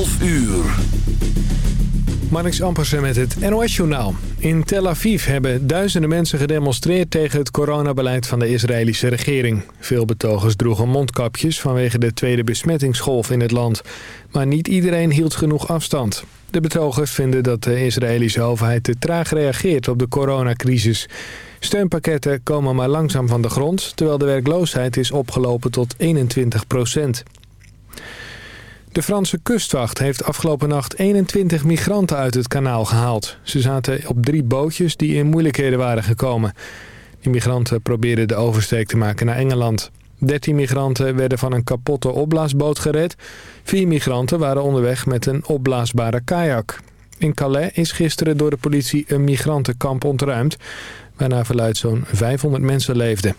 12 uur. Ampersen met het NOS-journaal. In Tel Aviv hebben duizenden mensen gedemonstreerd tegen het coronabeleid van de Israëlische regering. Veel betogers droegen mondkapjes vanwege de tweede besmettingsgolf in het land. Maar niet iedereen hield genoeg afstand. De betogers vinden dat de Israëlische overheid te traag reageert op de coronacrisis. Steunpakketten komen maar langzaam van de grond... terwijl de werkloosheid is opgelopen tot 21 procent. De Franse kustwacht heeft afgelopen nacht 21 migranten uit het kanaal gehaald. Ze zaten op drie bootjes die in moeilijkheden waren gekomen. Die migranten probeerden de oversteek te maken naar Engeland. 13 migranten werden van een kapotte opblaasboot gered. Vier migranten waren onderweg met een opblaasbare kajak. In Calais is gisteren door de politie een migrantenkamp ontruimd... waarna verluid zo'n 500 mensen leefden.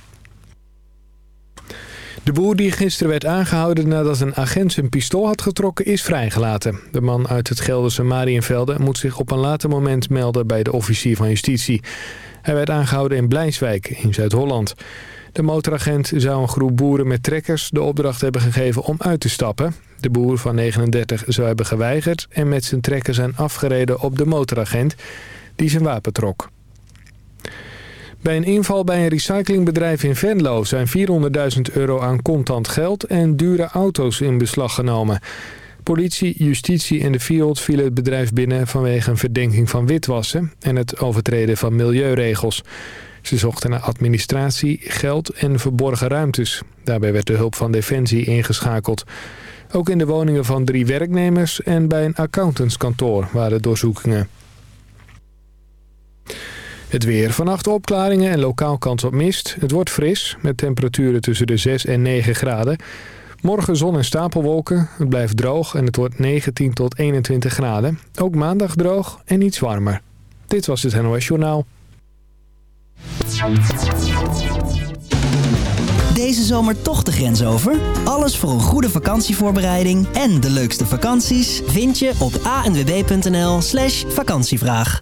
De boer die gisteren werd aangehouden nadat een agent zijn pistool had getrokken is vrijgelaten. De man uit het Gelderse Marienvelde moet zich op een later moment melden bij de officier van justitie. Hij werd aangehouden in Blijswijk in Zuid-Holland. De motoragent zou een groep boeren met trekkers de opdracht hebben gegeven om uit te stappen. De boer van 39 zou hebben geweigerd en met zijn trekker zijn afgereden op de motoragent die zijn wapen trok. Bij een inval bij een recyclingbedrijf in Venlo zijn 400.000 euro aan contant geld en dure auto's in beslag genomen. Politie, justitie en de Field vielen het bedrijf binnen vanwege een verdenking van witwassen en het overtreden van milieuregels. Ze zochten naar administratie, geld en verborgen ruimtes. Daarbij werd de hulp van Defensie ingeschakeld. Ook in de woningen van drie werknemers en bij een accountantskantoor waren doorzoekingen. Het weer. Vannacht opklaringen en lokaal kans op mist. Het wordt fris, met temperaturen tussen de 6 en 9 graden. Morgen zon en stapelwolken. Het blijft droog en het wordt 19 tot 21 graden. Ook maandag droog en iets warmer. Dit was het NOS Journaal. Deze zomer toch de grens over? Alles voor een goede vakantievoorbereiding en de leukste vakanties vind je op anwb.nl slash vakantievraag.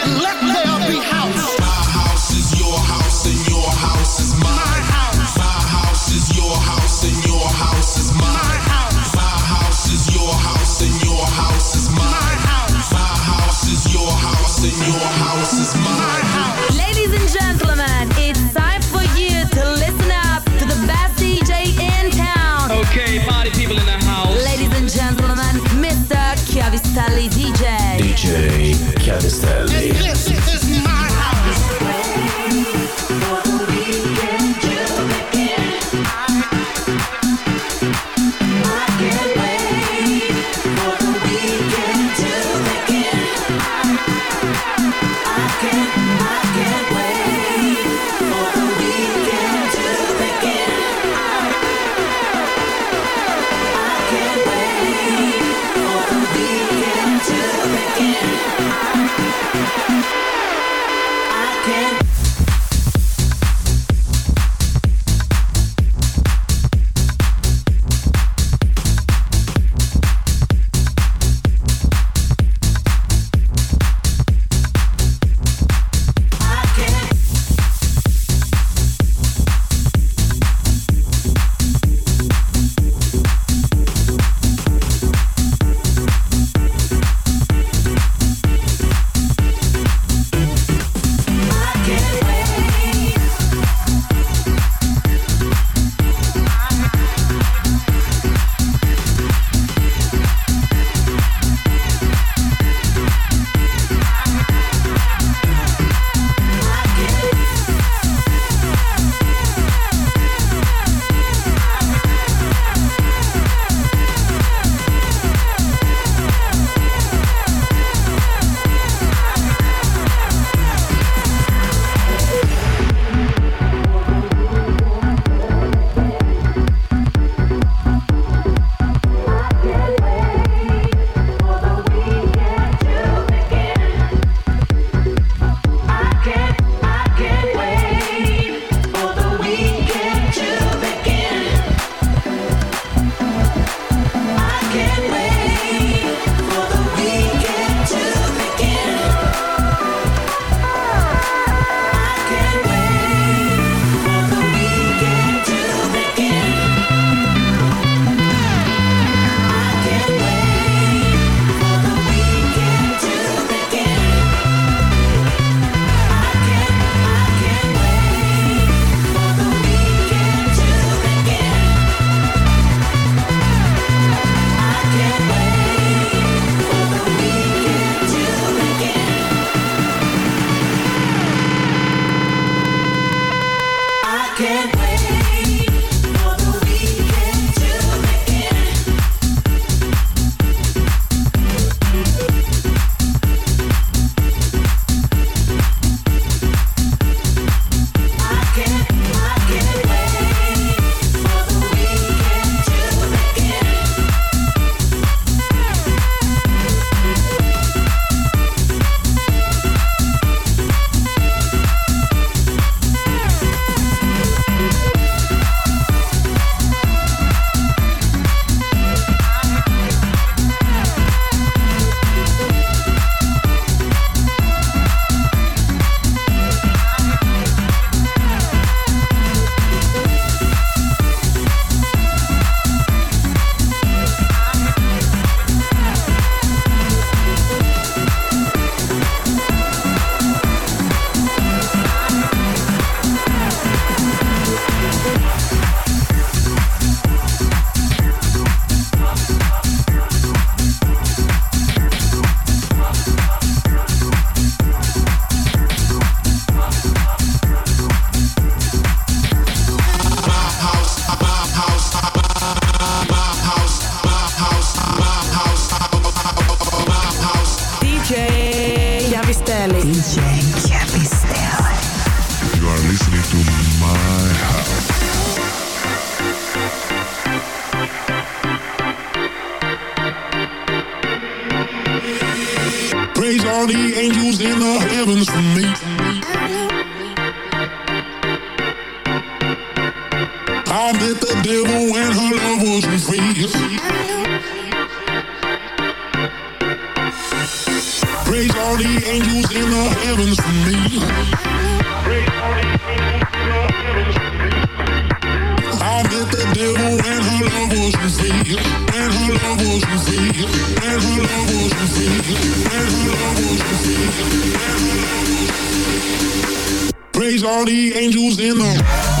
DJ I met the devil when her love wasn't free. Praise all the angels in the heavens for me. I met the devil when her love wasn't free. When her love wasn't free. When her love wasn't free. When her love wasn't free. Praise all the angels in the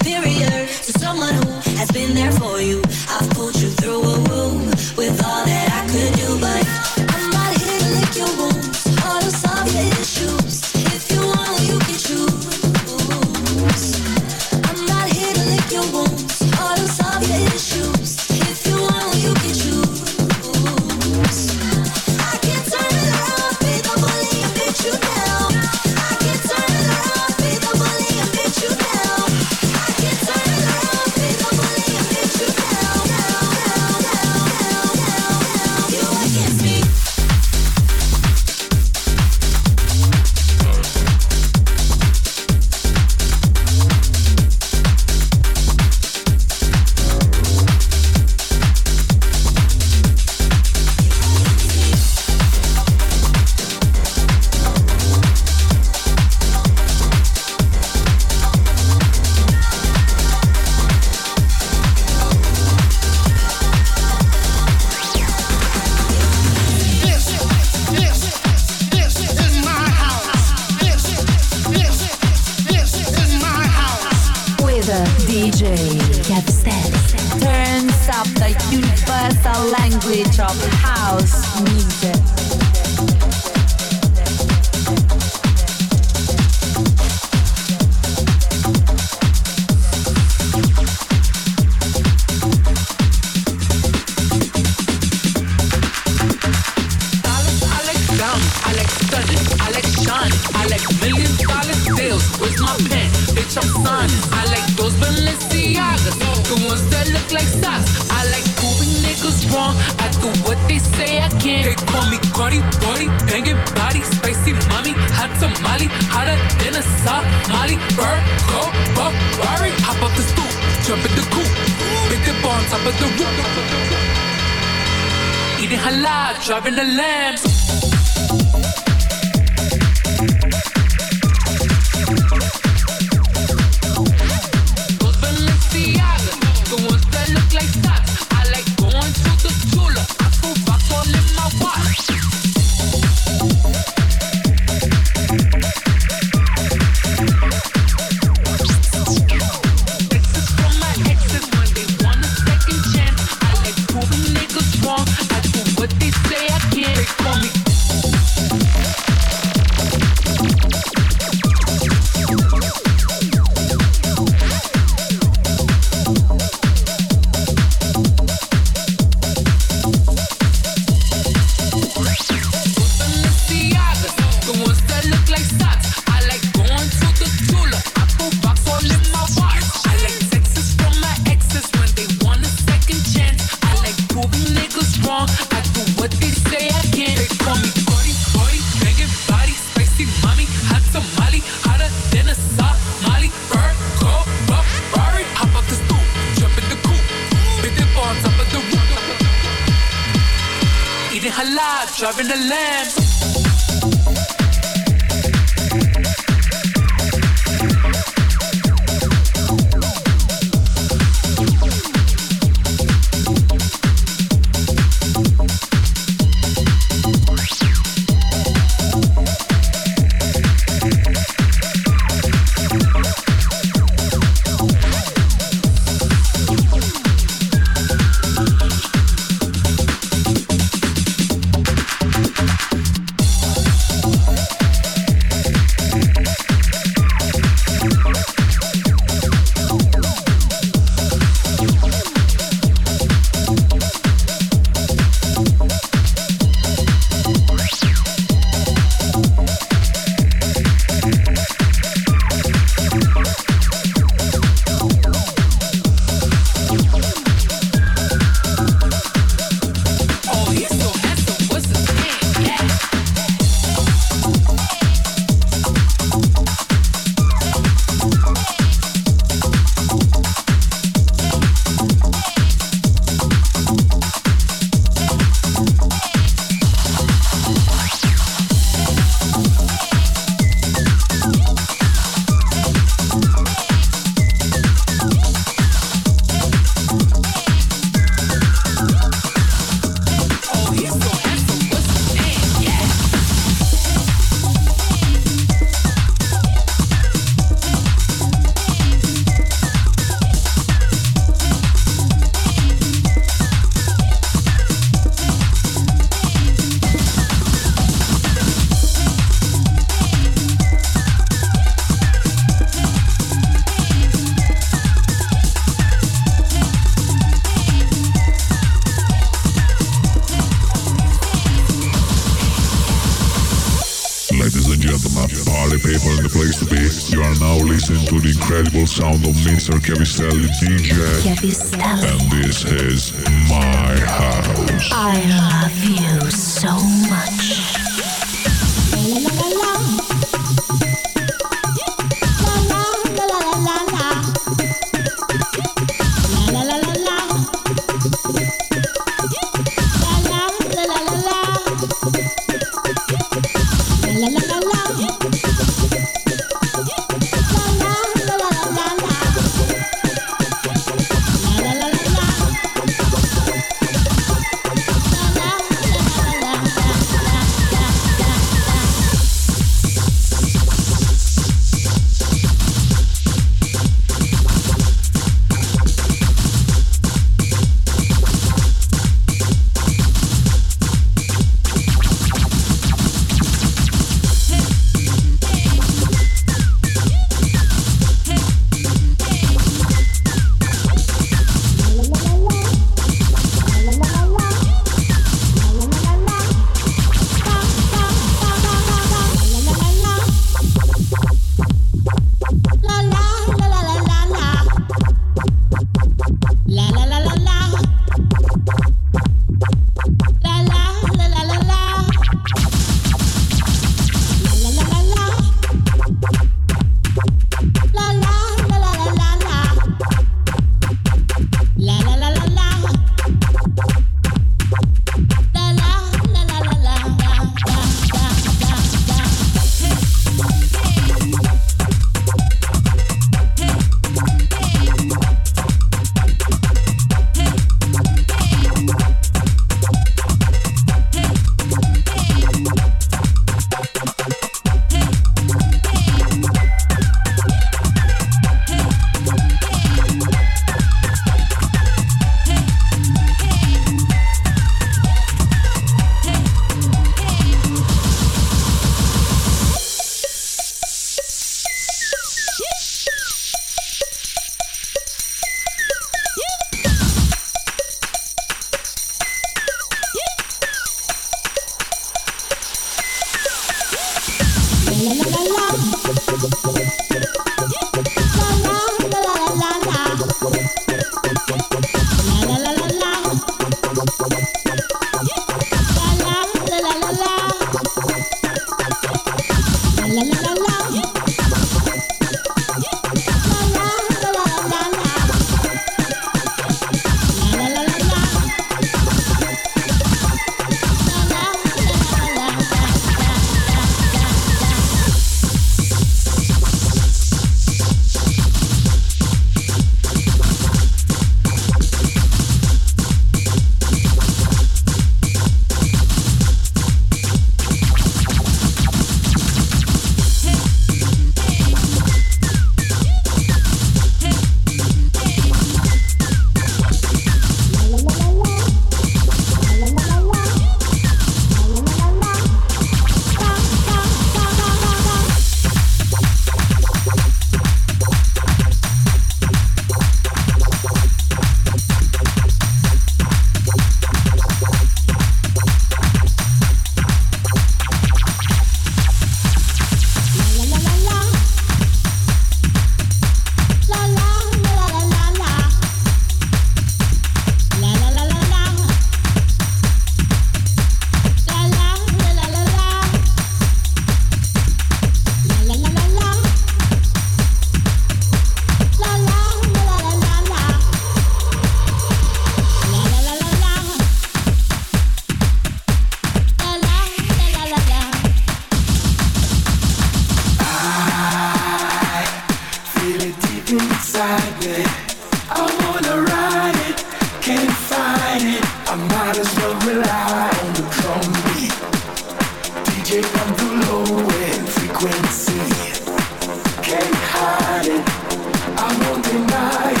tonight.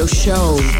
Radio show.